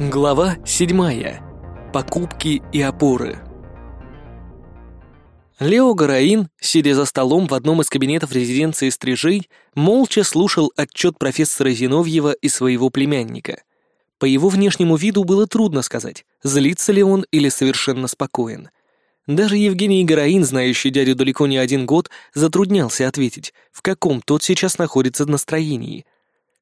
Глава 7. Покупки и опоры. Лео Гараин, сидя за столом в одном из кабинетов резиденции стрижей, молча слушал отчет профессора Зиновьева и своего племянника. По его внешнему виду было трудно сказать, злится ли он или совершенно спокоен. Даже Евгений Гараин, знающий дядю далеко не один год, затруднялся ответить, в каком тот сейчас находится настроении —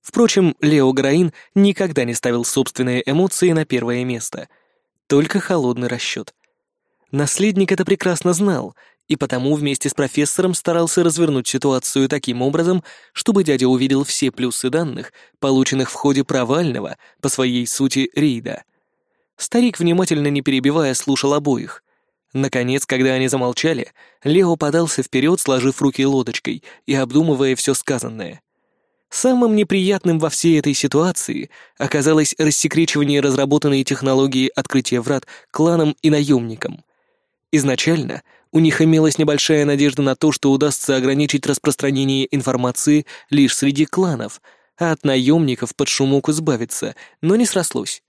Впрочем, Лео Граин никогда не ставил собственные эмоции на первое место. Только холодный расчет. Наследник это прекрасно знал, и потому вместе с профессором старался развернуть ситуацию таким образом, чтобы дядя увидел все плюсы данных, полученных в ходе провального, по своей сути, рейда. Старик, внимательно не перебивая, слушал обоих. Наконец, когда они замолчали, Лео подался вперед, сложив руки лодочкой и обдумывая все сказанное. Самым неприятным во всей этой ситуации оказалось рассекречивание разработанной технологии открытия врат кланам и наемникам. Изначально у них имелась небольшая надежда на то, что удастся ограничить распространение информации лишь среди кланов, а от наемников под шумок избавиться, но не срослось.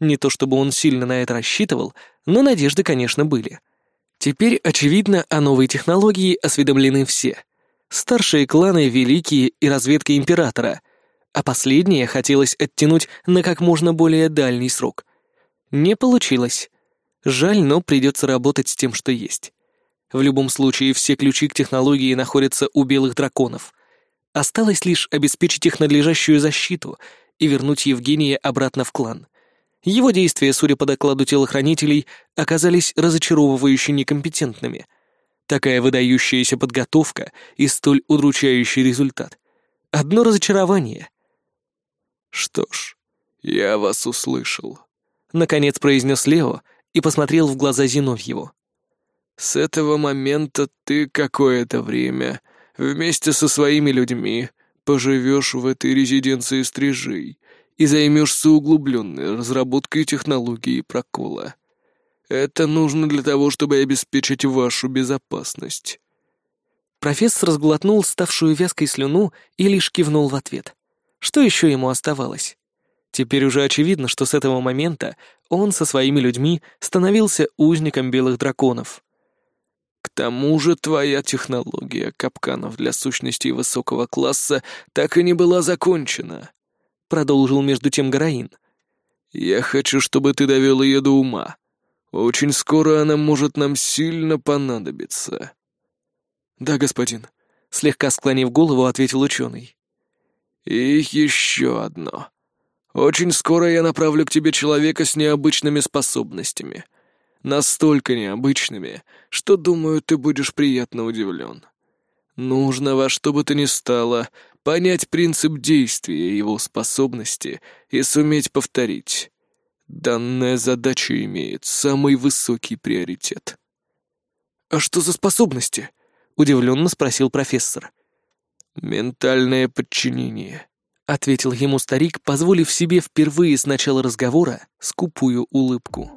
Не то чтобы он сильно на это рассчитывал, но надежды, конечно, были. Теперь, очевидно, о новой технологии осведомлены все — старшие кланы Великие и разведка Императора, а последнее хотелось оттянуть на как можно более дальний срок. Не получилось. Жаль, но придется работать с тем, что есть. В любом случае, все ключи к технологии находятся у белых драконов. Осталось лишь обеспечить их надлежащую защиту и вернуть Евгения обратно в клан. Его действия, судя по докладу телохранителей, оказались разочаровывающе некомпетентными — Такая выдающаяся подготовка и столь удручающий результат. Одно разочарование. «Что ж, я вас услышал», — наконец произнес Лео и посмотрел в глаза Зиновьеву. «С этого момента ты какое-то время вместе со своими людьми поживешь в этой резиденции стрижей и займешься углубленной разработкой технологии прокола. Это нужно для того, чтобы обеспечить вашу безопасность». Профессор сглотнул ставшую вязкой слюну и лишь кивнул в ответ. Что еще ему оставалось? Теперь уже очевидно, что с этого момента он со своими людьми становился узником белых драконов. «К тому же твоя технология капканов для сущностей высокого класса так и не была закончена», — продолжил между тем Гараин. «Я хочу, чтобы ты довел ее до ума, очень скоро она может нам сильно понадобиться». «Да, господин», — слегка склонив голову, ответил ученый. «И еще одно. Очень скоро я направлю к тебе человека с необычными способностями. Настолько необычными, что, думаю, ты будешь приятно удивлен. Нужно во что бы то ни стало понять принцип действия его способности и суметь повторить. Данная задача имеет самый высокий приоритет. «А что за способности?» — удивленно спросил профессор. «Ментальное подчинение», — ответил ему старик, позволив себе впервые с начала разговора скупую улыбку.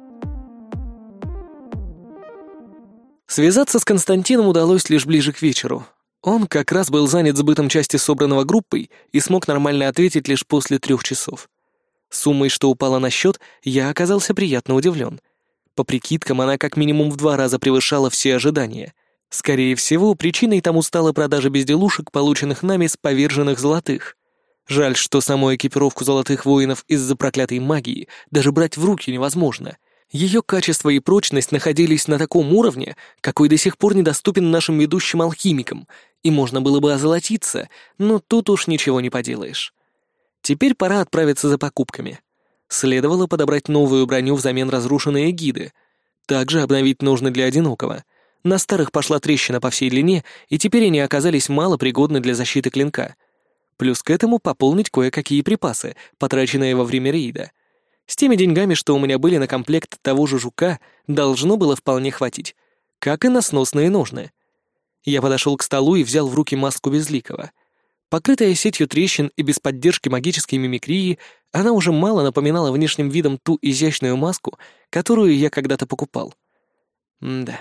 Связаться с Константином удалось лишь ближе к вечеру. Он как раз был занят сбытом части собранного группой и смог нормально ответить лишь после трех часов. Суммой, что упала на счет, я оказался приятно удивлен. По прикидкам, она как минимум в два раза превышала все ожидания. Скорее всего, причиной тому стала продажа безделушек, полученных нами с поверженных золотых. Жаль, что саму экипировку золотых воинов из-за проклятой магии даже брать в руки невозможно. Ее качество и прочность находились на таком уровне, какой до сих пор недоступен нашим ведущим алхимикам, и можно было бы озолотиться, но тут уж ничего не поделаешь. Теперь пора отправиться за покупками. Следовало подобрать новую броню взамен разрушенной эгиды. Также обновить нужно для одинокого. На старых пошла трещина по всей длине, и теперь они оказались мало пригодны для защиты клинка. Плюс к этому пополнить кое-какие припасы, потраченные во время рейда. С теми деньгами, что у меня были на комплект того же жука, должно было вполне хватить. Как и на сносные ножны. Я подошел к столу и взял в руки маску Безликого — Покрытая сетью трещин и без поддержки магической мимикрии, она уже мало напоминала внешним видом ту изящную маску, которую я когда-то покупал. М да.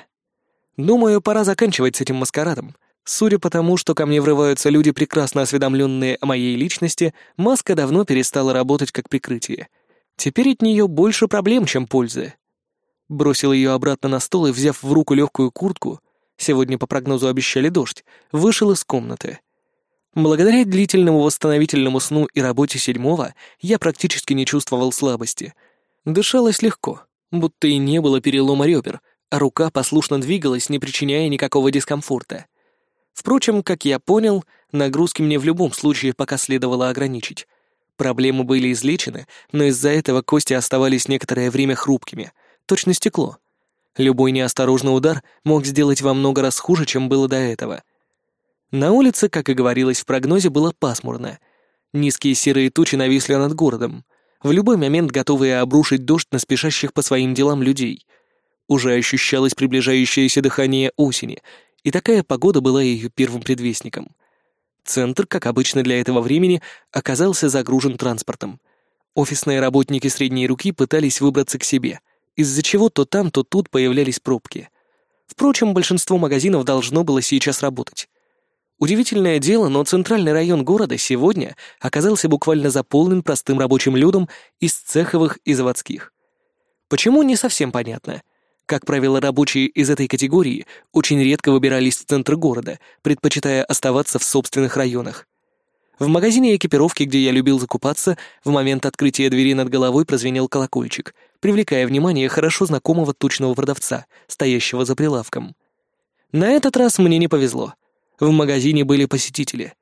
Думаю, пора заканчивать с этим маскарадом. Судя по тому, что ко мне врываются люди, прекрасно осведомленные о моей личности, маска давно перестала работать как прикрытие. Теперь от нее больше проблем, чем пользы. Бросил ее обратно на стол и, взяв в руку легкую куртку, сегодня по прогнозу обещали дождь, вышел из комнаты. Благодаря длительному восстановительному сну и работе седьмого я практически не чувствовал слабости. Дышалось легко, будто и не было перелома ребер, а рука послушно двигалась, не причиняя никакого дискомфорта. Впрочем, как я понял, нагрузки мне в любом случае пока следовало ограничить. Проблемы были излечены, но из-за этого кости оставались некоторое время хрупкими, точно стекло. Любой неосторожный удар мог сделать во много раз хуже, чем было до этого. На улице, как и говорилось в прогнозе, было пасмурно. Низкие серые тучи нависли над городом, в любой момент готовые обрушить дождь на спешащих по своим делам людей. Уже ощущалось приближающееся дыхание осени, и такая погода была ее первым предвестником. Центр, как обычно для этого времени, оказался загружен транспортом. Офисные работники средней руки пытались выбраться к себе, из-за чего то там, то тут появлялись пробки. Впрочем, большинство магазинов должно было сейчас работать. Удивительное дело, но центральный район города сегодня оказался буквально заполнен простым рабочим людом из цеховых и заводских. Почему, не совсем понятно. Как правило, рабочие из этой категории очень редко выбирались в центр города, предпочитая оставаться в собственных районах. В магазине экипировки, где я любил закупаться, в момент открытия двери над головой прозвенел колокольчик, привлекая внимание хорошо знакомого тучного продавца, стоящего за прилавком. На этот раз мне не повезло. В магазине были посетители.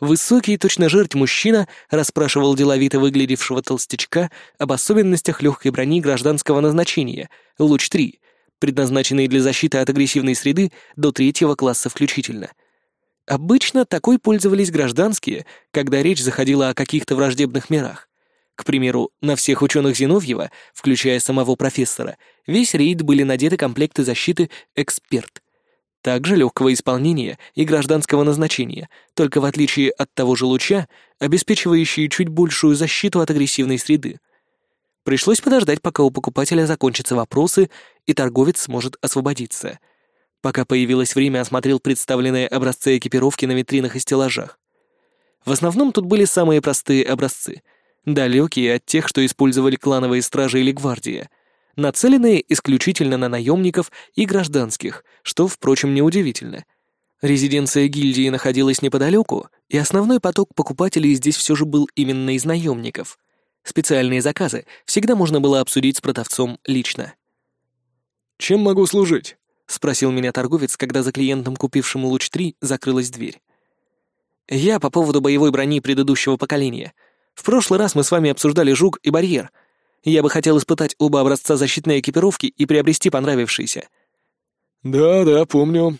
Высокий, точно жерть мужчина расспрашивал деловито выглядевшего толстячка об особенностях легкой брони гражданского назначения, «Луч-3», предназначенные для защиты от агрессивной среды до третьего класса включительно. Обычно такой пользовались гражданские, когда речь заходила о каких-то враждебных мирах. К примеру, на всех ученых Зиновьева, включая самого профессора, весь рейд были надеты комплекты защиты «Эксперт». Также легкого исполнения и гражданского назначения, только в отличие от того же луча, обеспечивающие чуть большую защиту от агрессивной среды. Пришлось подождать, пока у покупателя закончатся вопросы, и торговец сможет освободиться. Пока появилось время, осмотрел представленные образцы экипировки на витринах и стеллажах. В основном тут были самые простые образцы, далекие от тех, что использовали клановые стражи или гвардия, нацеленные исключительно на наемников и гражданских, что, впрочем, неудивительно. Резиденция гильдии находилась неподалеку, и основной поток покупателей здесь все же был именно из наемников — Специальные заказы всегда можно было обсудить с продавцом лично. «Чем могу служить?» — спросил меня торговец, когда за клиентом, купившим луч-3, закрылась дверь. «Я по поводу боевой брони предыдущего поколения. В прошлый раз мы с вами обсуждали жук и барьер. Я бы хотел испытать оба образца защитной экипировки и приобрести понравившийся». «Да-да, помню.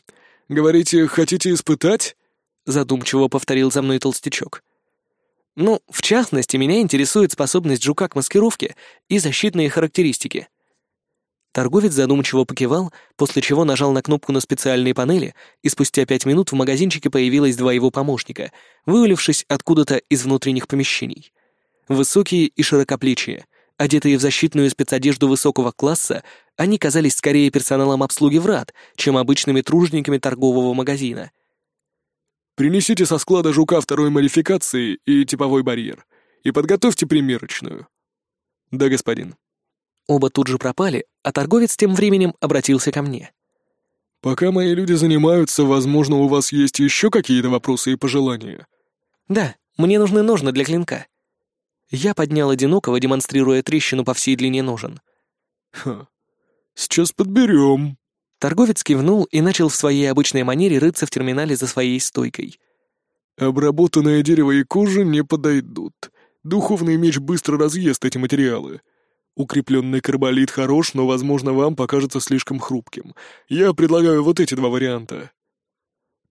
Говорите, хотите испытать?» — задумчиво повторил за мной толстячок. Ну, в частности, меня интересует способность жука к маскировке и защитные характеристики. Торговец задумчиво покивал, после чего нажал на кнопку на специальной панели, и спустя пять минут в магазинчике появилось два его помощника, вывалившись откуда-то из внутренних помещений. Высокие и широкоплечие, одетые в защитную спецодежду высокого класса, они казались скорее персоналом обслуги врат, чем обычными тружениками торгового магазина — Принесите со склада жука второй модификации и типовой барьер. И подготовьте примерочную. Да, господин. Оба тут же пропали, а торговец тем временем обратился ко мне. Пока мои люди занимаются, возможно, у вас есть еще какие-то вопросы и пожелания? Да, мне нужны ножны для клинка. Я поднял одинокого, демонстрируя трещину по всей длине ножен. Ха. Сейчас подберем. Торговец кивнул и начал в своей обычной манере рыться в терминале за своей стойкой. «Обработанное дерево и кожа не подойдут. Духовный меч быстро разъест эти материалы. Укрепленный карболит хорош, но, возможно, вам покажется слишком хрупким. Я предлагаю вот эти два варианта».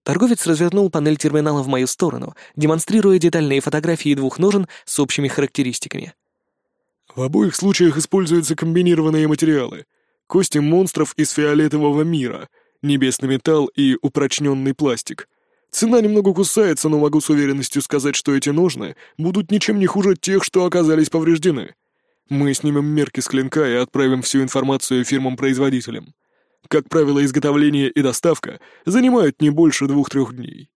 Торговец развернул панель терминала в мою сторону, демонстрируя детальные фотографии двух ножен с общими характеристиками. В обоих случаях используются комбинированные материалы кости монстров из фиолетового мира, небесный металл и упрочненный пластик. Цена немного кусается, но могу с уверенностью сказать, что эти ножны будут ничем не хуже тех, что оказались повреждены. Мы снимем мерки с клинка и отправим всю информацию фирмам-производителям. Как правило, изготовление и доставка занимают не больше двух-трех дней.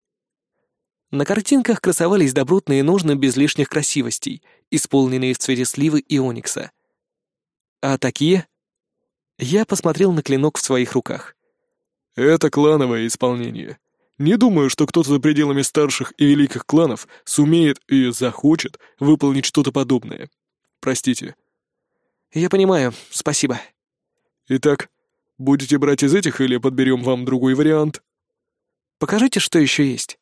На картинках красовались добротные ножны без лишних красивостей, исполненные в цвете сливы и оникса — А такие? Я посмотрел на клинок в своих руках. Это клановое исполнение. Не думаю, что кто-то за пределами старших и великих кланов сумеет и захочет выполнить что-то подобное. Простите. Я понимаю, спасибо. Итак, будете брать из этих или подберем вам другой вариант? Покажите, что еще есть.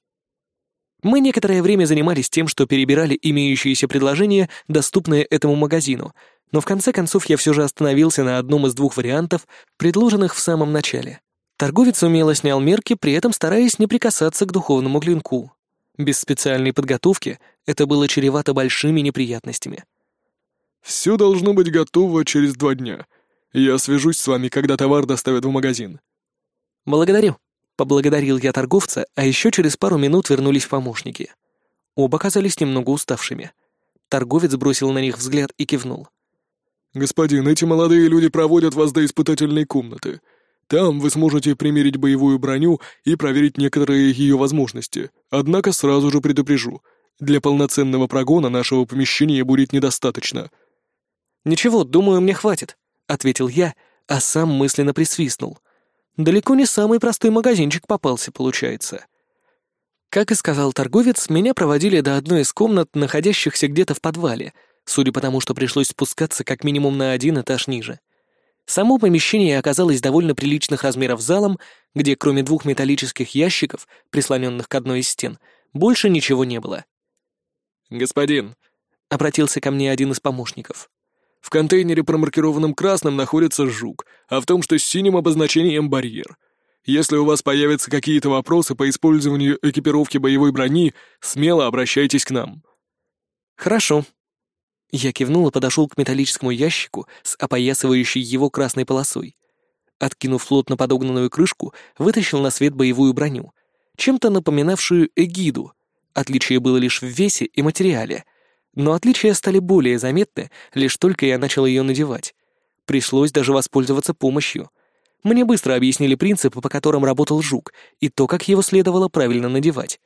Мы некоторое время занимались тем, что перебирали имеющиеся предложения, доступные этому магазину, но в конце концов я все же остановился на одном из двух вариантов, предложенных в самом начале. Торговец умело снял мерки, при этом стараясь не прикасаться к духовному клинку. Без специальной подготовки это было чревато большими неприятностями. «Все должно быть готово через два дня. Я свяжусь с вами, когда товар доставят в магазин». «Благодарю», — поблагодарил я торговца, а еще через пару минут вернулись помощники. Оба казались немного уставшими. Торговец бросил на них взгляд и кивнул. «Господин, эти молодые люди проводят вас до испытательной комнаты. Там вы сможете примерить боевую броню и проверить некоторые ее возможности. Однако сразу же предупрежу, для полноценного прогона нашего помещения будет недостаточно». «Ничего, думаю, мне хватит», — ответил я, а сам мысленно присвистнул. «Далеко не самый простой магазинчик попался, получается». Как и сказал торговец, меня проводили до одной из комнат, находящихся где-то в подвале, судя по тому, что пришлось спускаться как минимум на один этаж ниже. Само помещение оказалось довольно приличных размеров залом, где кроме двух металлических ящиков, прислоненных к одной из стен, больше ничего не было. «Господин», — обратился ко мне один из помощников, — «в контейнере, промаркированном красным, находится жук, а в том, что с синим обозначением барьер. Если у вас появятся какие-то вопросы по использованию экипировки боевой брони, смело обращайтесь к нам». «Хорошо», я кивнул и подошел к металлическому ящику с опоясывающей его красной полосой. Откинув плотно подогнанную крышку, вытащил на свет боевую броню, чем-то напоминавшую эгиду. Отличие было лишь в весе и материале. Но отличия стали более заметны, лишь только я начал ее надевать. Пришлось даже воспользоваться помощью. Мне быстро объяснили принципы, по которым работал жук, и то, как его следовало правильно надевать.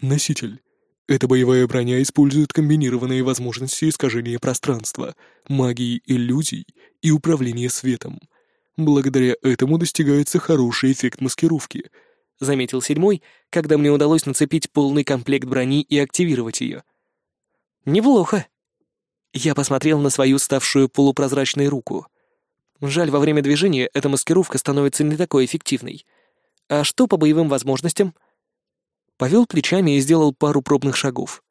«Носитель, эта боевая броня использует комбинированные возможности искажения пространства, магии иллюзий и управления светом. Благодаря этому достигается хороший эффект маскировки», — заметил седьмой, когда мне удалось нацепить полный комплект брони и активировать ее. «Неплохо». Я посмотрел на свою ставшую полупрозрачной руку. Жаль, во время движения эта маскировка становится не такой эффективной. А что по боевым возможностям? повел плечами и сделал пару пробных шагов.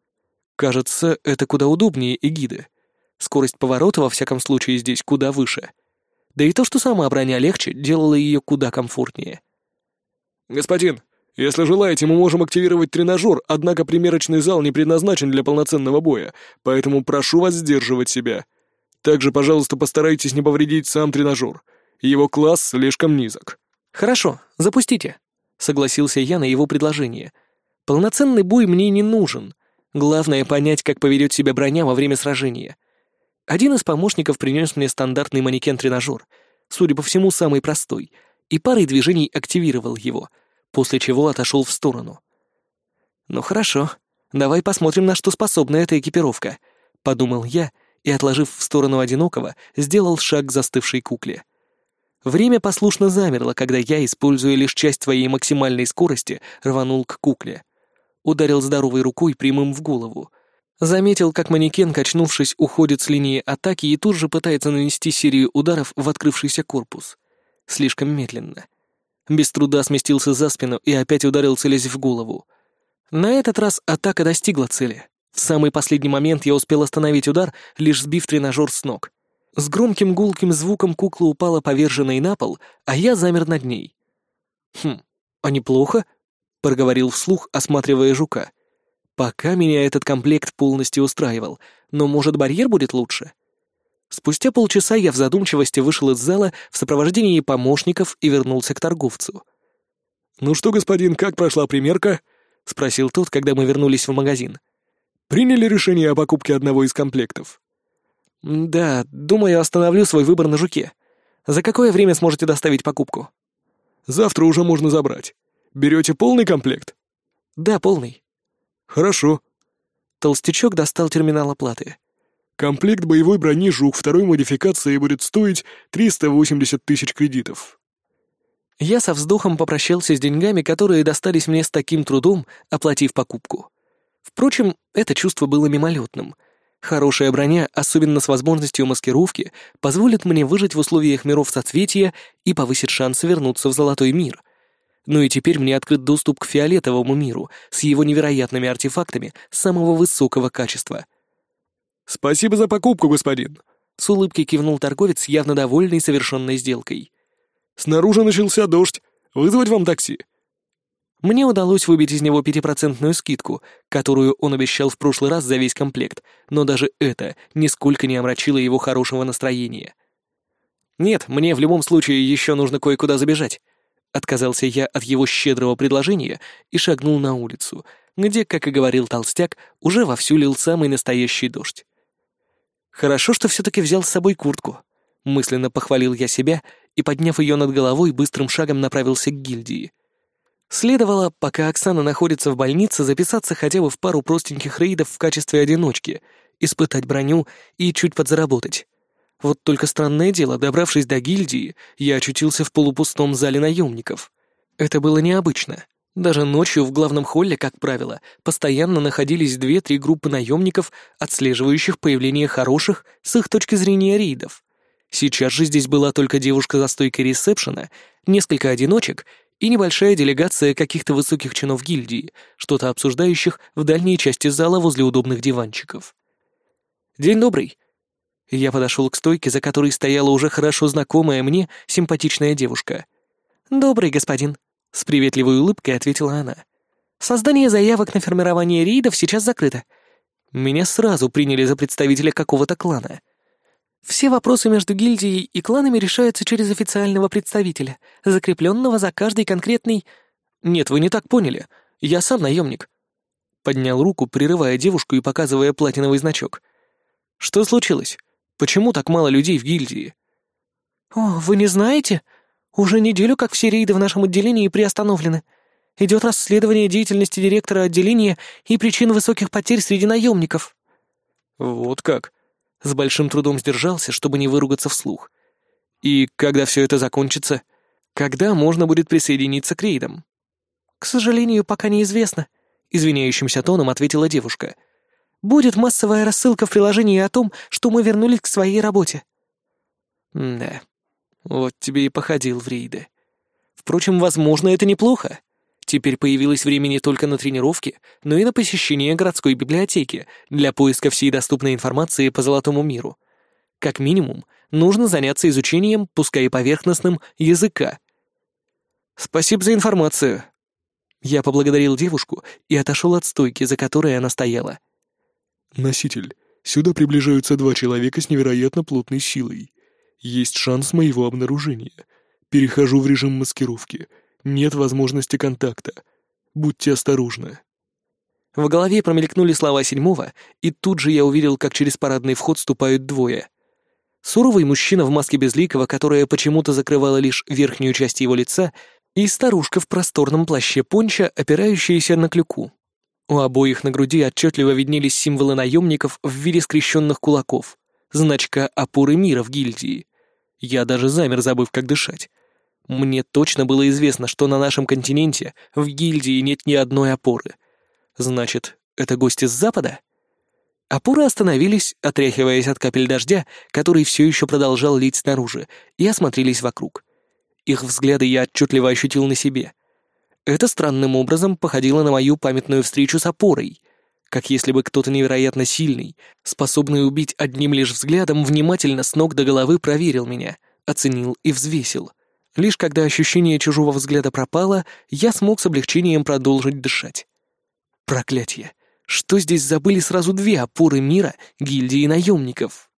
Кажется, это куда удобнее эгиды. Скорость поворота, во всяком случае, здесь куда выше. Да и то, что сама броня легче, делало ее куда комфортнее. «Господин, если желаете, мы можем активировать тренажер, однако примерочный зал не предназначен для полноценного боя, поэтому прошу вас сдерживать себя. Также, пожалуйста, постарайтесь не повредить сам тренажер. Его класс слишком низок». «Хорошо, запустите», — согласился я на его предложение — Полноценный бой мне не нужен. Главное понять, как поведет себя броня во время сражения. Один из помощников принес мне стандартный манекен-тренажер, судя по всему, самый простой, и парой движений активировал его, после чего отошел в сторону. «Ну хорошо, давай посмотрим, на что способна эта экипировка», — подумал я и, отложив в сторону одинокого, сделал шаг к застывшей кукле. Время послушно замерло, когда я, используя лишь часть своей максимальной скорости, рванул к кукле — ударил здоровой рукой прямым в голову. Заметил, как манекен, качнувшись, уходит с линии атаки и тут же пытается нанести серию ударов в открывшийся корпус. Слишком медленно. Без труда сместился за спину и опять ударил, целясь в голову. На этот раз атака достигла цели. В самый последний момент я успел остановить удар, лишь сбив тренажер с ног. С громким гулким звуком кукла упала поверженной на пол, а я замер над ней. Хм, а неплохо проговорил вслух, осматривая жука. Пока меня этот комплект полностью устраивал, но, может, барьер будет лучше? Спустя полчаса я в задумчивости вышел из зала в сопровождении помощников и вернулся к торговцу. «Ну что, господин, как прошла примерка?» — спросил тот, когда мы вернулись в магазин. «Приняли решение о покупке одного из комплектов?» «Да, думаю, остановлю свой выбор на жуке. За какое время сможете доставить покупку?» «Завтра уже можно забрать. Берете полный комплект?» «Да, полный». «Хорошо». Толстячок достал терминал оплаты. Комплект боевой брони «Жук» второй модификации будет стоить 380 тысяч кредитов. Я со вздохом попрощался с деньгами, которые достались мне с таким трудом, оплатив покупку. Впрочем, это чувство было мимолетным. Хорошая броня, особенно с возможностью маскировки, позволит мне выжить в условиях миров соцветия и повысит шансы вернуться в золотой мир. Ну и теперь мне открыт доступ к фиолетовому миру с его невероятными артефактами самого высокого качества. «Спасибо за покупку, господин!» С улыбкой кивнул торговец, явно довольный совершенной сделкой. «Снаружи начался дождь. Вызвать вам такси?» Мне удалось выбить из него пятипроцентную скидку, которую он обещал в прошлый раз за весь комплект, но даже это нисколько не омрачило его хорошего настроения. «Нет, мне в любом случае еще нужно кое-куда забежать», — отказался я от его щедрого предложения и шагнул на улицу, где, как и говорил толстяк, уже вовсю лил самый настоящий дождь. Хорошо, что все-таки взял с собой куртку. Мысленно похвалил я себя и, подняв ее над головой, быстрым шагом направился к гильдии. Следовало, пока Оксана находится в больнице, записаться хотя бы в пару простеньких рейдов в качестве одиночки, испытать броню и чуть подзаработать. Вот только странное дело, добравшись до гильдии, я очутился в полупустом зале наемников. Это было необычно. Даже ночью в главном холле, как правило, постоянно находились две-три группы наемников, отслеживающих появление хороших, с их точки зрения, рейдов. Сейчас же здесь была только девушка за стойкой ресепшена, несколько одиночек и небольшая делегация каких-то высоких чинов гильдии, что-то обсуждающих в дальней части зала возле удобных диванчиков. «День добрый!» Я подошел к стойке, за которой стояла уже хорошо знакомая мне симпатичная девушка. «Добрый, господин», с приветливой улыбкой ответила она. «Создание заявок на формирование рейдов сейчас закрыто. Меня сразу приняли за представителя какого-то клана. Все вопросы между гильдией и кланами решаются через официального представителя, закрепленного за каждый конкретный... Нет, вы не так поняли. Я сам наемник. Поднял руку, прерывая девушку и показывая платиновый значок. Что случилось? Почему так мало людей в гильдии? «О, вы не знаете?» Уже неделю как все рейды в нашем отделении приостановлены. Идет расследование деятельности директора отделения и причин высоких потерь среди наемников». «Вот как?» С большим трудом сдержался, чтобы не выругаться вслух. «И когда все это закончится? Когда можно будет присоединиться к рейдам?» «К сожалению, пока неизвестно», — извиняющимся тоном ответила девушка. «Будет массовая рассылка в приложении о том, что мы вернулись к своей работе». «Да, вот тебе и походил в рейды. Впрочем, возможно, это неплохо. Теперь появилось время не только на тренировки, но и на посещение городской библиотеки для поиска всей доступной информации по Золотому миру. Как минимум, нужно заняться изучением, пускай и поверхностным, языка. «Спасибо за информацию». Я поблагодарил девушку и отошел от стойки, за которой она стояла. «Носитель, сюда приближаются два человека с невероятно плотной силой. Есть шанс моего обнаружения. Перехожу в режим маскировки. Нет возможности контакта. Будьте осторожны. В голове промелькнули слова седьмого, и тут же я увидел, как через парадный вход ступают двое. Суровый мужчина в маске безликого, которая почему-то закрывала лишь верхнюю часть его лица, и старушка в просторном плаще понча, опирающаяся на клюку. У обоих на груди отчетливо виднелись символы наемников в виде скрещенных кулаков, значка опоры мира в гильдии. Я даже замер, забыв, как дышать. Мне точно было известно, что на нашем континенте в гильдии нет ни одной опоры. Значит, это гости с запада? Опоры остановились, отряхиваясь от капель дождя, который все еще продолжал лить снаружи, и осмотрелись вокруг. Их взгляды я отчетливо ощутил на себе. Это странным образом походило на мою памятную встречу с опорой — как если бы кто-то невероятно сильный, способный убить одним лишь взглядом, внимательно с ног до головы проверил меня, оценил и взвесил. Лишь когда ощущение чужого взгляда пропало, я смог с облегчением продолжить дышать. Проклятье! Что здесь забыли сразу две опоры мира гильдии наемников?